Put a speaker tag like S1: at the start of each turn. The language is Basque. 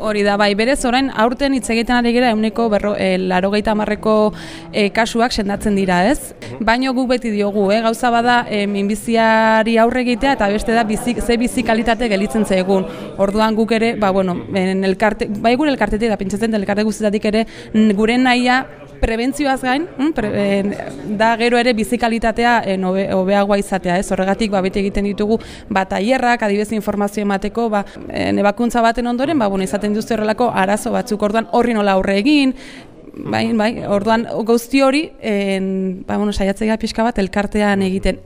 S1: Hori da, bai, berez orain aurten hitz egiten ari gara euneko berro, e, laro marreko e, kasuak sendatzen dira, ez? Baino guk beti diogu, eh? gauza bada e, minbiziari aurre egitea eta beste da bizik, ze bizi kalitate gelitzen zaigun. Orduan guk ere, ba, bueno, en elkarte, bai gure elkartetik da pentsatzen elkarte guztietatik ere gure naia prebentzioaz gain, mm, da gero ere bizikalitatea hobeagoa izatea, ez? Horregatik ba bete egiten ditugu ba tailerrak, adibez informazio emateko, ba nebakuntza baten ondoren, ba bueno, izaten dituzte horrelako arazo batzuk orduan horri nola aurre egin, bai, bai, orduan guzti hori, en, ba, bueno, saiatzea pixka bat elkartean egiten.